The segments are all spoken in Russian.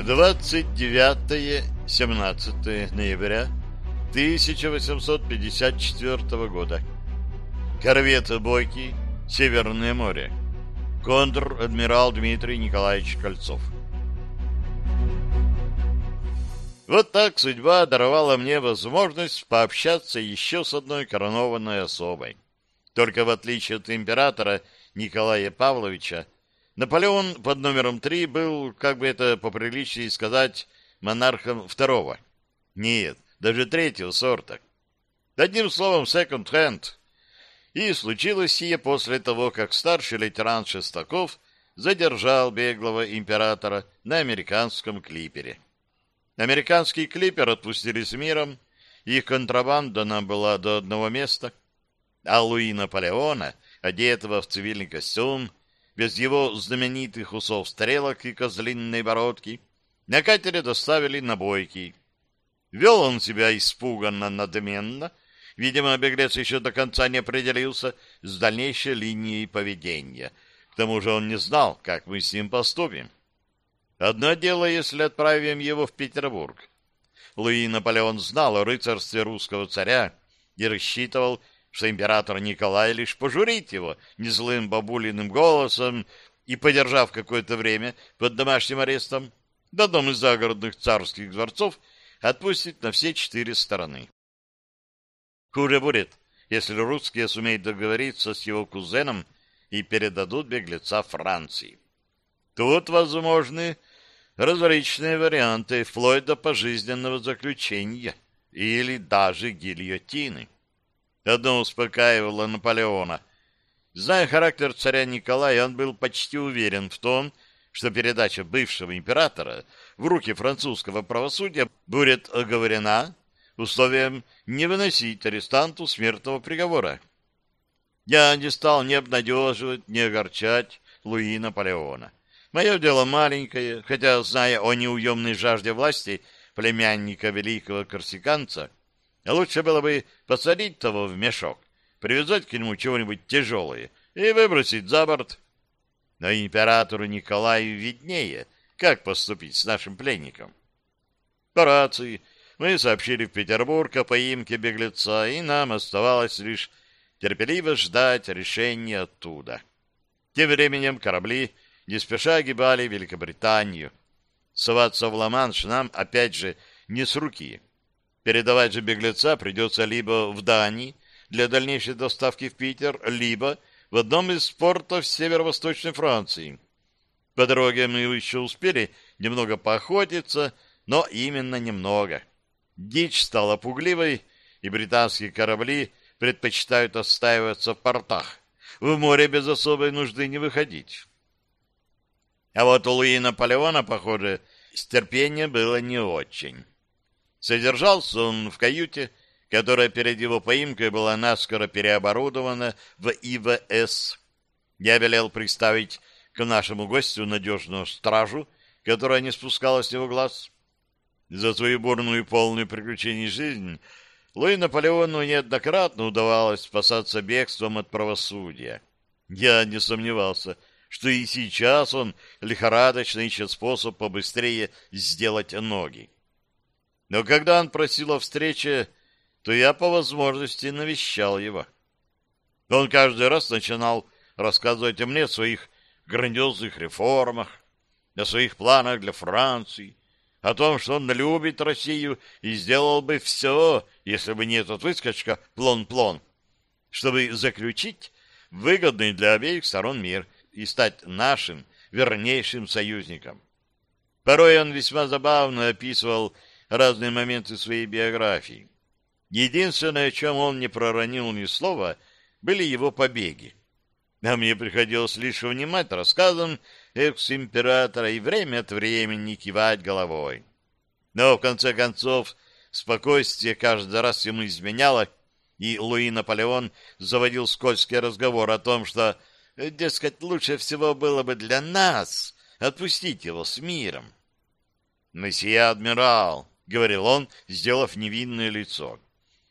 29-17 ноября 1854 года. Корвет «Бойкий», Северное море. Контр-адмирал Дмитрий Николаевич Кольцов. Вот так судьба даровала мне возможность пообщаться еще с одной коронованной особой. Только в отличие от императора Николая Павловича, Наполеон под номером три был, как бы это поприличнее сказать, монархом второго. Нет, даже третьего сорта. Одним словом, секонд-хенд. И случилось сие после того, как старший лейтенант Шестаков задержал беглого императора на американском клипере. Американский клипер отпустили с миром, их контрабанда нам была до одного места, а Луи Наполеона, одетого в цивильный костюм, без его знаменитых усов стрелок и козлиной бородки, на катере доставили на бойки. Вел он себя испуганно, надменно, видимо, беглец еще до конца не определился с дальнейшей линией поведения. К тому же он не знал, как мы с ним поступим. Одно дело, если отправим его в Петербург. Луи Наполеон знал о рыцарстве русского царя и рассчитывал, что император Николай лишь пожурит его незлым бабулиным голосом и, подержав какое-то время под домашним арестом, до одном из загородных царских дворцов отпустит на все четыре стороны. Хуже будет, если русские сумеют договориться с его кузеном и передадут беглеца Франции. Тут возможны различные варианты, вплоть до пожизненного заключения или даже гильотины. Одно успокаивало Наполеона. Зная характер царя Николая, он был почти уверен в том, что передача бывшего императора в руки французского правосудия будет оговорена условием не выносить арестанту смертного приговора. Я не стал ни обнадеживать, ни огорчать Луи Наполеона. Мое дело маленькое, хотя, зная о неуемной жажде власти племянника великого корсиканца, Лучше было бы посадить того в мешок, привязать к нему чего-нибудь тяжелое и выбросить за борт. Но императору Николаю виднее, как поступить с нашим пленником. По рации мы сообщили в Петербург о поимке беглеца, и нам оставалось лишь терпеливо ждать решения оттуда. Тем временем корабли не спеша огибали Великобританию. Соваться в Ла-Манш нам, опять же, не с руки. Передавать же беглеца придется либо в Дании для дальнейшей доставки в Питер, либо в одном из портов северо-восточной Франции. По дороге мы еще успели немного поохотиться, но именно немного. Дичь стала пугливой, и британские корабли предпочитают отстаиваться в портах. В море без особой нужды не выходить. А вот у Луи Наполеона, похоже, с терпением было не очень. Содержался он в каюте, которая перед его поимкой была наскоро переоборудована в ИВС. Я велел представить к нашему гостю надежную стражу, которая не спускала с него глаз. За свою бурную и полную приключений жизнь Луи Наполеону неоднократно удавалось спасаться бегством от правосудия. Я не сомневался, что и сейчас он лихорадочно ищет способ побыстрее сделать ноги. Но когда он просил о встрече, то я по возможности навещал его. Он каждый раз начинал рассказывать мне о своих грандиозных реформах, о своих планах для Франции, о том, что он любит Россию и сделал бы все, если бы не этот выскочка Плон-Плон, чтобы заключить выгодный для обеих сторон мир и стать нашим вернейшим союзником. Порой он весьма забавно описывал разные моменты своей биографии. Единственное, о чем он не проронил ни слова, были его побеги. А мне приходилось лишь внимать рассказам экс-императора и время от времени кивать головой. Но, в конце концов, спокойствие каждый раз ему изменяло, и Луи Наполеон заводил скользкий разговор о том, что, дескать, лучше всего было бы для нас отпустить его с миром. «Месье адмирал», — говорил он, сделав невинное лицо.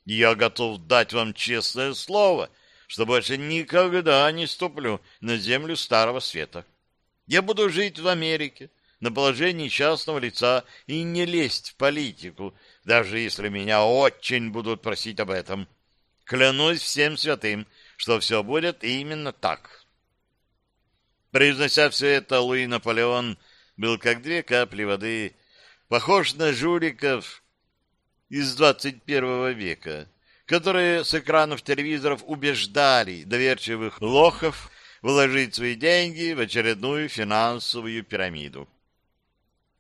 «Я готов дать вам честное слово, что больше никогда не ступлю на землю Старого Света. Я буду жить в Америке, на положении частного лица и не лезть в политику, даже если меня очень будут просить об этом. Клянусь всем святым, что все будет именно так. Произнося все это, Луи Наполеон был как две капли воды, похож на жуликов из 21 века, которые с экранов телевизоров убеждали доверчивых лохов вложить свои деньги в очередную финансовую пирамиду.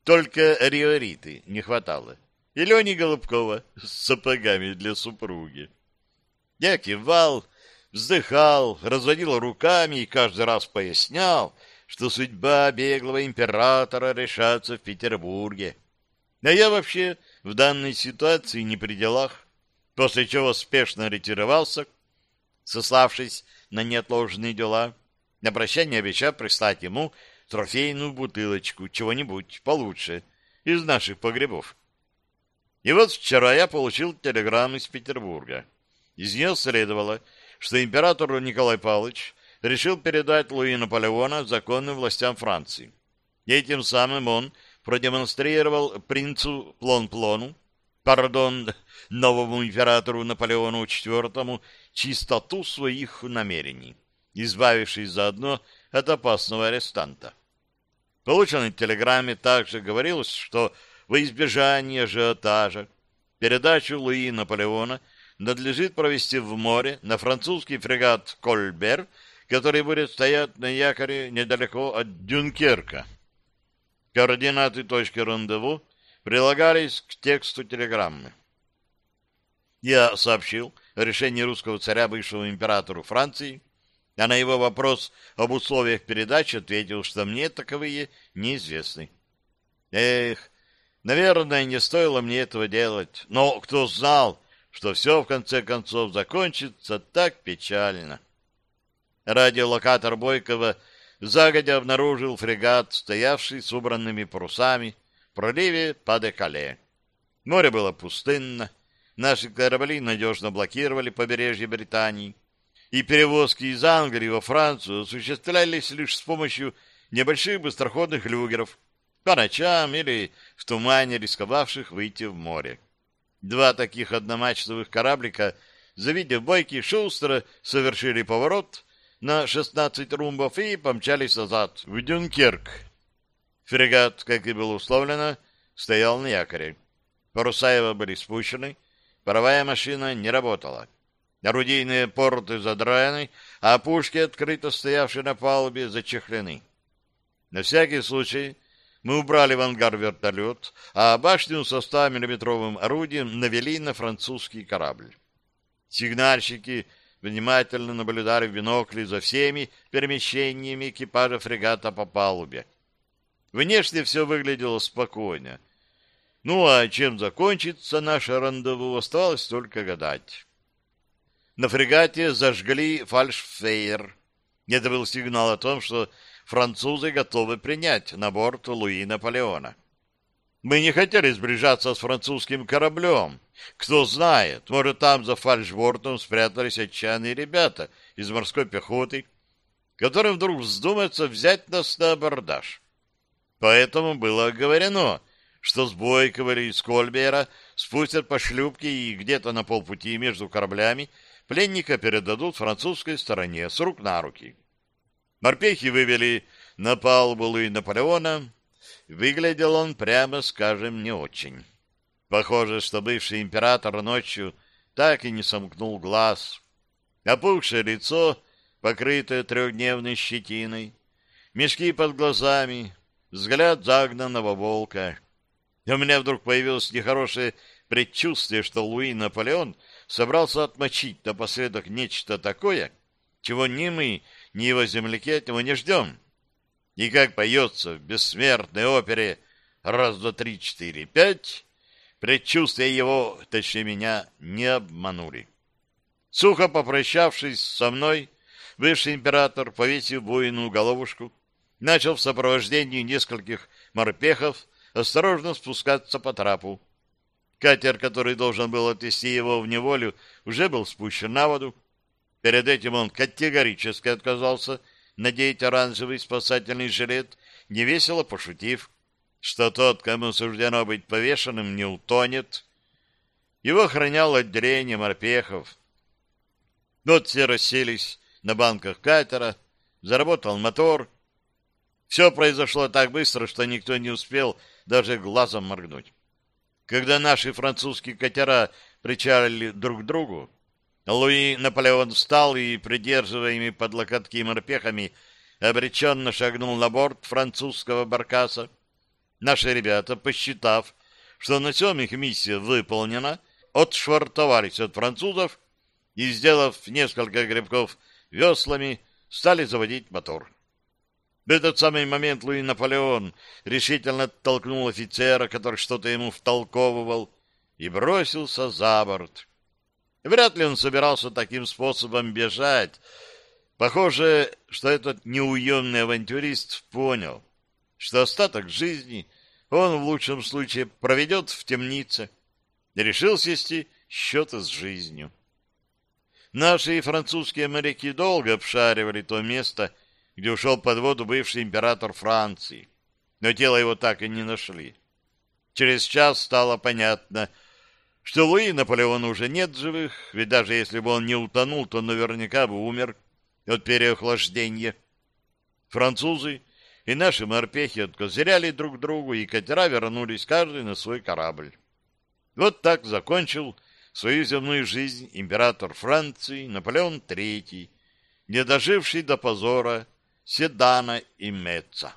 Только Риориты не хватало. И Лени Голубкова с сапогами для супруги. Я кивал, вздыхал, разводил руками и каждый раз пояснял, что судьба беглого императора решается в Петербурге. А я вообще в данной ситуации не при делах, после чего спешно ретировался, сославшись на неотложные дела, на прощание обещав прислать ему трофейную бутылочку, чего-нибудь получше, из наших погребов. И вот вчера я получил телеграмму из Петербурга. Из нее следовало, что император Николай Павлович решил передать Луи Наполеона законным властям Франции. И этим самым он продемонстрировал принцу Плон-Плону, пардон, новому императору Наполеону IV, чистоту своих намерений, избавившись заодно от опасного арестанта. Полученной телеграмме также говорилось, что во избежание ажиотажа передачу Луи Наполеона надлежит провести в море на французский фрегат «Кольбер», который будет стоять на якоре недалеко от Дюнкерка. Координаты точки рандеву прилагались к тексту телеграммы. Я сообщил о решении русского царя бывшему императору Франции а на его вопрос об условиях передачи ответил, что мне таковые неизвестны. Эх, наверное, не стоило мне этого делать, но кто знал, что все в конце концов закончится так печально. Радиолокатор Бойкова загодя обнаружил фрегат, стоявший с убранными парусами в проливе Падекале. Море было пустынно, наши корабли надежно блокировали побережье Британии, и перевозки из Англии во Францию осуществлялись лишь с помощью небольших быстроходных люгеров, по ночам или в тумане рисковавших выйти в море. Два таких одномачтовых кораблика, завидев бойки, шустро совершили поворот на 16 румбов и помчались назад, в Дюнкерк. Фрегат, как и было условлено, стоял на якоре. Паруса его были спущены, паровая машина не работала. Орудийные порты задраены, а пушки, открыто стоявшие на палубе, зачехлены. На всякий случай мы убрали в ангар вертолет, а башню со 100-миллиметровым орудием навели на французский корабль. Сигнальщики внимательно наблюдали в бинокли за всеми перемещениями экипажа фрегата по палубе. Внешне все выглядело спокойно. Ну а чем закончится наше рандеву, оставалось только гадать. На фрегате зажгли фальшфейер. Это был сигнал о том, что французы готовы принять на борт Луи Наполеона. Мы не хотели сближаться с французским кораблем. Кто знает, может, там за фальшбортом спрятались отчаянные ребята из морской пехоты, которым вдруг вздумается взять нас на абордаж. Поэтому было оговорено, что с Бойкова или из Кольбера спустят по шлюпке и где-то на полпути между кораблями пленника передадут французской стороне с рук на руки. Морпехи вывели на палубу Луи Наполеона. Выглядел он, прямо скажем, не очень. Похоже, что бывший император ночью так и не сомкнул глаз. Опухшее лицо, покрытое трехдневной щетиной, мешки под глазами, взгляд загнанного волка. У меня вдруг появилось нехорошее предчувствие, что Луи Наполеон собрался отмочить напоследок нечто такое, чего ни мы, ни его земляки от него не ждем. И как поется в бессмертной опере «Раз, два, три, четыре, пять», предчувствия его, точнее меня, не обманули. Сухо попрощавшись со мной, бывший император, повесив воину головушку, начал в сопровождении нескольких морпехов осторожно спускаться по трапу, Катер, который должен был отвезти его в неволю, уже был спущен на воду. Перед этим он категорически отказался надеть оранжевый спасательный жилет, невесело пошутив, что тот, кому суждено быть повешенным, не утонет. Его охраняло отделение морпехов. Вот все расселись на банках катера, заработал мотор. Все произошло так быстро, что никто не успел даже глазом моргнуть. Когда наши французские катера причалили друг к другу, Луи Наполеон встал и, придерживаемый под локотки морпехами, обреченно шагнул на борт французского баркаса. Наши ребята, посчитав, что на всем их миссия выполнена, отшвартовались от французов и, сделав несколько грибков веслами, стали заводить мотор. В этот самый момент Луи Наполеон решительно толкнул офицера, который что-то ему втолковывал, и бросился за борт. Вряд ли он собирался таким способом бежать. Похоже, что этот неуемный авантюрист понял, что остаток жизни он в лучшем случае проведет в темнице и решил свести счеты с жизнью. Наши французские моряки долго обшаривали то место, где ушел под воду бывший император Франции, но тело его так и не нашли. Через час стало понятно, что Луи Наполеона уже нет живых, ведь даже если бы он не утонул, то наверняка бы умер от переохлаждения. Французы и наши морпехи откозыряли друг другу, и катера вернулись каждый на свой корабль. Вот так закончил свою земную жизнь император Франции Наполеон III, не доживший до позора Седана и Меца.